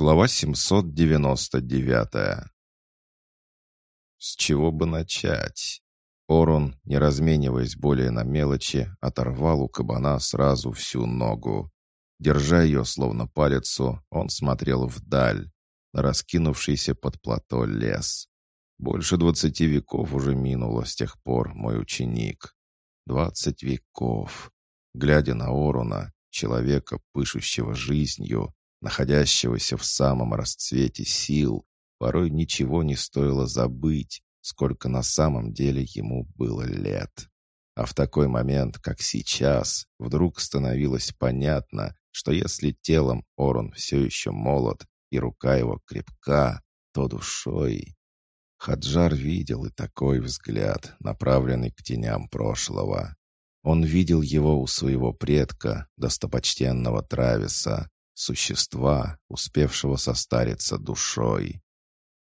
Глава 799. С чего бы начать? Орон, не размениваясь более на мелочи, оторвал у кабана сразу всю ногу. Держа ее словно палицу, он смотрел вдаль, на раскинувшийся под плато лес. Больше двадцати веков уже минуло с тех пор, мой ученик. Двадцать веков. Глядя на Орона, человека, пышущего жизнью, находящегося в самом расцвете сил, порой ничего не стоило забыть, сколько на самом деле ему было лет. А в такой момент, как сейчас, вдруг становилось понятно, что если телом Орон все еще молод и рука его крепка, то душой... Хаджар видел и такой взгляд, направленный к теням прошлого. Он видел его у своего предка, достопочтенного Трависа, существа, успевшего состариться душой.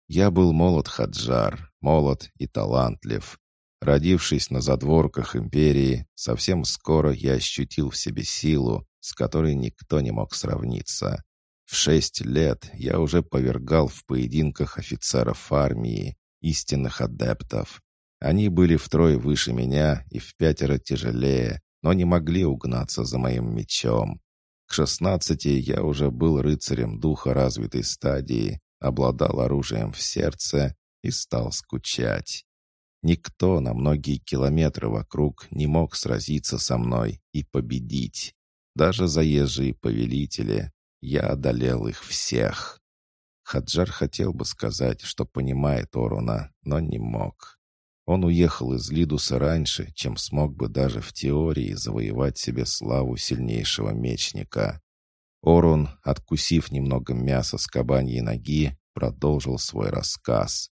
Я был молод Хаджар, молод и талантлив. Родившись на задворках империи, совсем скоро я ощутил в себе силу, с которой никто не мог сравниться. В шесть лет я уже повергал в поединках офицеров армии, истинных адептов. Они были втрое выше меня и в пятеро тяжелее, но не могли угнаться за моим мечом. К шестнадцати я уже был рыцарем духа развитой стадии, обладал оружием в сердце и стал скучать. Никто на многие километры вокруг не мог сразиться со мной и победить. Даже заезжие повелители. Я одолел их всех. Хаджар хотел бы сказать, что понимает Оруна, но не мог. Он уехал из Лидуса раньше, чем смог бы даже в теории завоевать себе славу сильнейшего мечника. Орун, откусив немного мяса с кабаньей ноги, продолжил свой рассказ.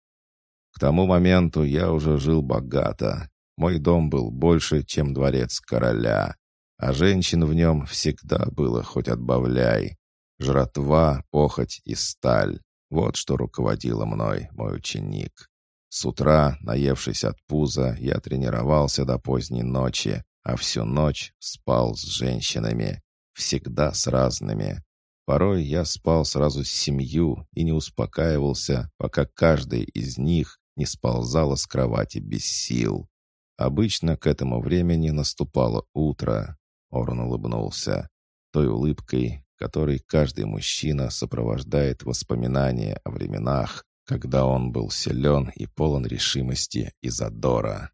К тому моменту я уже жил богато. Мой дом был больше, чем дворец короля. А женщин в нем всегда было хоть отбавляй. Жратва, похоть и сталь. Вот что руководило мной, мой ученик. С утра, наевшись от пуза, я тренировался до поздней ночи, а всю ночь спал с женщинами. Всегда с разными. Порой я спал сразу с семью и не успокаивался, пока каждая из них не сползала с кровати без сил. Обычно к этому времени наступало утро. Орн улыбнулся. Той улыбкой, которой каждый мужчина сопровождает воспоминания о временах, когда он был силен и полон решимости и задора.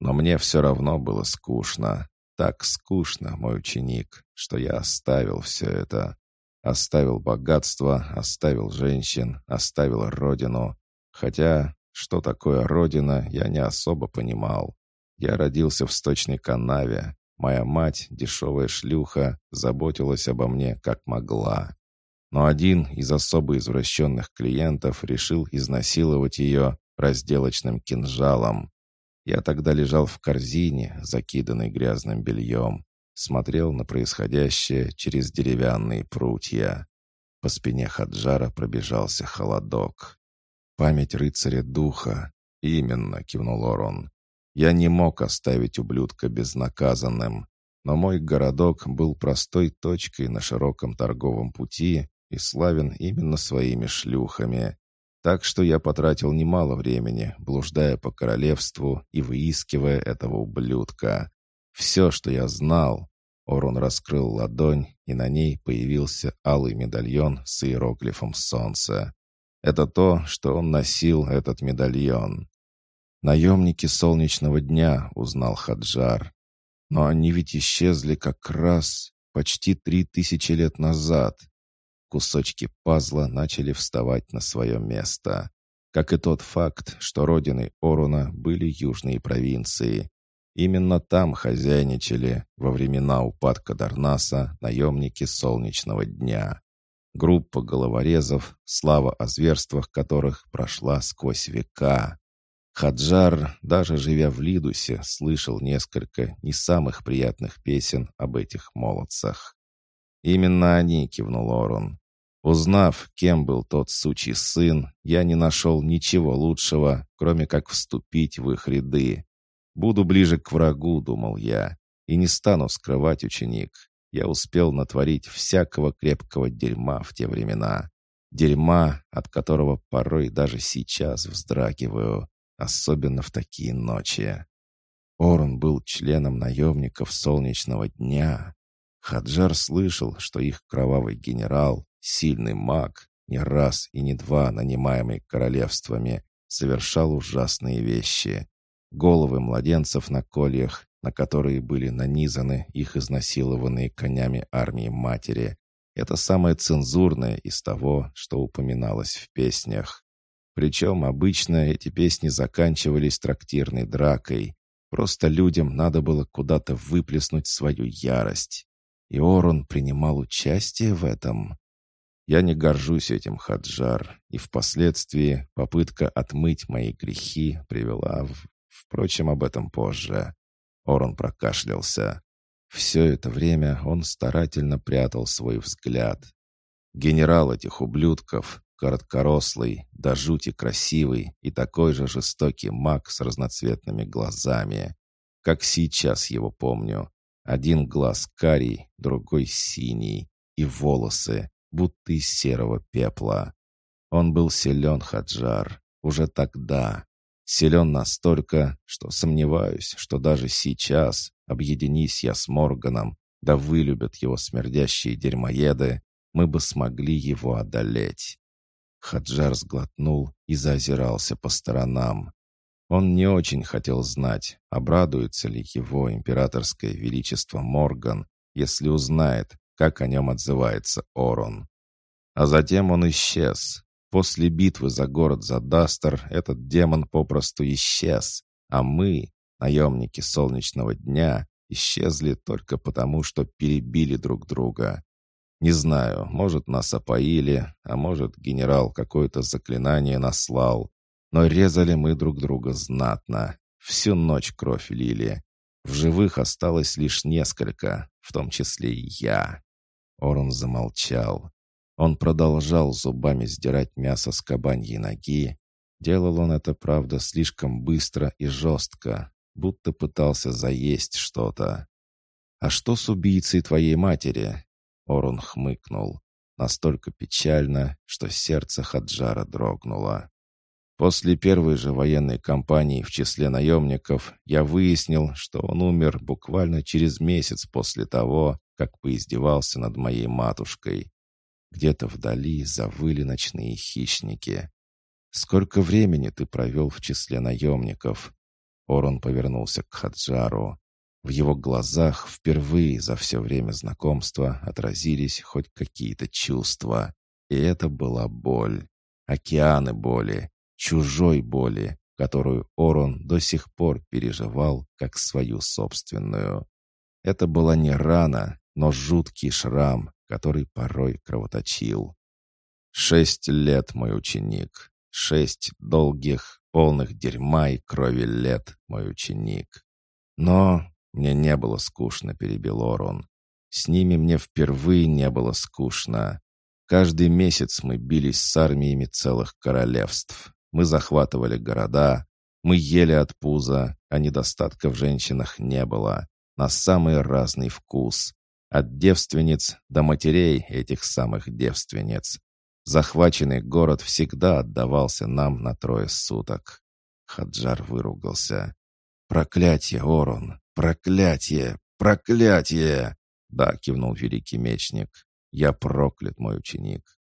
Но мне все равно было скучно. Так скучно, мой ученик, что я оставил все это. Оставил богатство, оставил женщин, оставил родину. Хотя, что такое родина, я не особо понимал. Я родился в сточной канаве. Моя мать, дешевая шлюха, заботилась обо мне как могла но один из особо извращенных клиентов решил изнасиловать ее разделочным кинжалом. Я тогда лежал в корзине, закиданной грязным бельем, смотрел на происходящее через деревянные прутья. По спине Хаджара пробежался холодок. «Память рыцаря духа!» «Именно», — кивнул Орон. «Я не мог оставить ублюдка безнаказанным, но мой городок был простой точкой на широком торговом пути, и славен именно своими шлюхами. Так что я потратил немало времени, блуждая по королевству и выискивая этого ублюдка. Все, что я знал... Орон раскрыл ладонь, и на ней появился алый медальон с иероглифом солнца. Это то, что он носил, этот медальон. «Наемники солнечного дня», — узнал Хаджар. «Но они ведь исчезли как раз почти три тысячи лет назад. Кусочки пазла начали вставать на свое место. Как и тот факт, что родиной Оруна были южные провинции. Именно там хозяйничали во времена упадка Дарнаса наемники Солнечного дня. Группа головорезов, слава о зверствах которых прошла сквозь века. Хаджар, даже живя в Лидусе, слышал несколько не самых приятных песен об этих молодцах. «Именно они», — кивнул Орун. Узнав, кем был тот сучий сын, я не нашел ничего лучшего, кроме как вступить в их ряды. «Буду ближе к врагу», — думал я, — «и не стану скрывать ученик. Я успел натворить всякого крепкого дерьма в те времена. Дерьма, от которого порой даже сейчас вздрагиваю, особенно в такие ночи. Орун был членом наемников солнечного дня. Хаджар слышал, что их кровавый генерал, сильный маг, не раз и не два нанимаемый королевствами, совершал ужасные вещи. Головы младенцев на кольях, на которые были нанизаны их изнасилованные конями армии матери. Это самое цензурное из того, что упоминалось в песнях. Причем обычно эти песни заканчивались трактирной дракой. Просто людям надо было куда-то выплеснуть свою ярость. И Орон принимал участие в этом. Я не горжусь этим, Хаджар, и впоследствии попытка отмыть мои грехи привела в... Впрочем, об этом позже. Орон прокашлялся. Все это время он старательно прятал свой взгляд. Генерал этих ублюдков, короткорослый, до жути красивый и такой же жестокий маг с разноцветными глазами. Как сейчас его помню. Один глаз карий, другой синий. И волосы, будто из серого пепла. Он был силен, Хаджар, уже тогда. Силен настолько, что сомневаюсь, что даже сейчас, объединись я с Морганом, да вылюбят его смердящие дерьмоеды, мы бы смогли его одолеть. Хаджар сглотнул и заозирался по сторонам. Он не очень хотел знать, обрадуется ли его императорское величество Морган, если узнает, как о нем отзывается Орон. А затем он исчез. После битвы за город Задастер этот демон попросту исчез, а мы, наемники солнечного дня, исчезли только потому, что перебили друг друга. Не знаю, может, нас опоили, а может, генерал какое-то заклинание наслал. Но резали мы друг друга знатно. Всю ночь кровь лили. В живых осталось лишь несколько, в том числе и я. Орун замолчал. Он продолжал зубами сдирать мясо с кабаньей ноги. Делал он это, правда, слишком быстро и жестко, будто пытался заесть что-то. «А что с убийцей твоей матери?» Орун хмыкнул. Настолько печально, что сердце Хаджара дрогнуло. После первой же военной кампании в числе наемников я выяснил, что он умер буквально через месяц после того, как поиздевался над моей матушкой. Где-то вдали завыли ночные хищники. «Сколько времени ты провел в числе наемников?» Орон повернулся к Хаджару. В его глазах впервые за все время знакомства отразились хоть какие-то чувства. И это была боль. Океаны боли, чужой боли, которую Орон до сих пор переживал как свою собственную. Это была не рана, но жуткий шрам, который порой кровоточил. Шесть лет, мой ученик. Шесть долгих, полных дерьма и крови лет, мой ученик. Но мне не было скучно, перебил Орон. С ними мне впервые не было скучно. Каждый месяц мы бились с армиями целых королевств. Мы захватывали города, мы ели от пуза, а недостатка в женщинах не было. На самый разный вкус. От девственниц до матерей этих самых девственниц. Захваченный город всегда отдавался нам на трое суток. Хаджар выругался. «Проклятие, Орон! Проклятие! Проклятие!» «Да», — кивнул великий мечник. «Я проклят, мой ученик.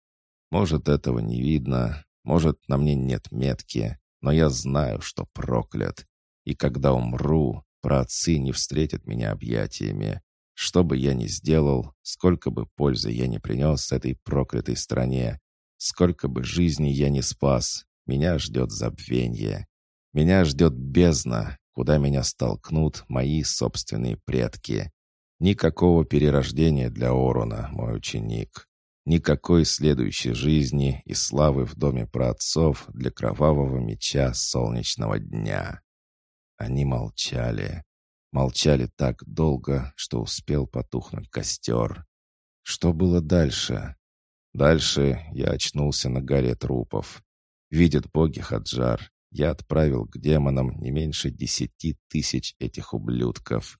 Может, этого не видно, может, на мне нет метки, но я знаю, что проклят. И когда умру, праотцы не встретят меня объятиями. Что бы я ни сделал, сколько бы пользы я не принес этой проклятой стране, сколько бы жизней я не спас, меня ждет забвенье. Меня ждет бездна, куда меня столкнут мои собственные предки. Никакого перерождения для Орона, мой ученик. Никакой следующей жизни и славы в доме праотцов для кровавого меча солнечного дня. Они молчали. Молчали так долго, что успел потухнуть костер. Что было дальше? Дальше я очнулся на горе трупов. Видят боги Хаджар, я отправил к демонам не меньше десяти тысяч этих ублюдков.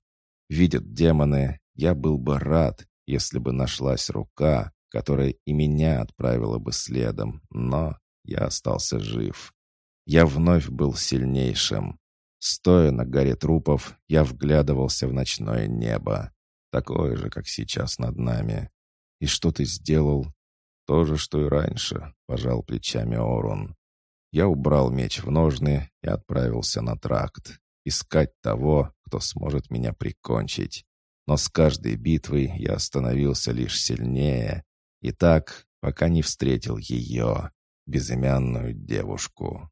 Видят демоны, я был бы рад, если бы нашлась рука, которая и меня отправила бы следом, но я остался жив. Я вновь был сильнейшим. Стоя на горе трупов, я вглядывался в ночное небо, такое же, как сейчас над нами. «И что ты сделал?» «То же, что и раньше», — пожал плечами Орун. Я убрал меч в ножны и отправился на тракт. Искать того, кто сможет меня прикончить. Но с каждой битвой я становился лишь сильнее. И так, пока не встретил ее, безымянную девушку.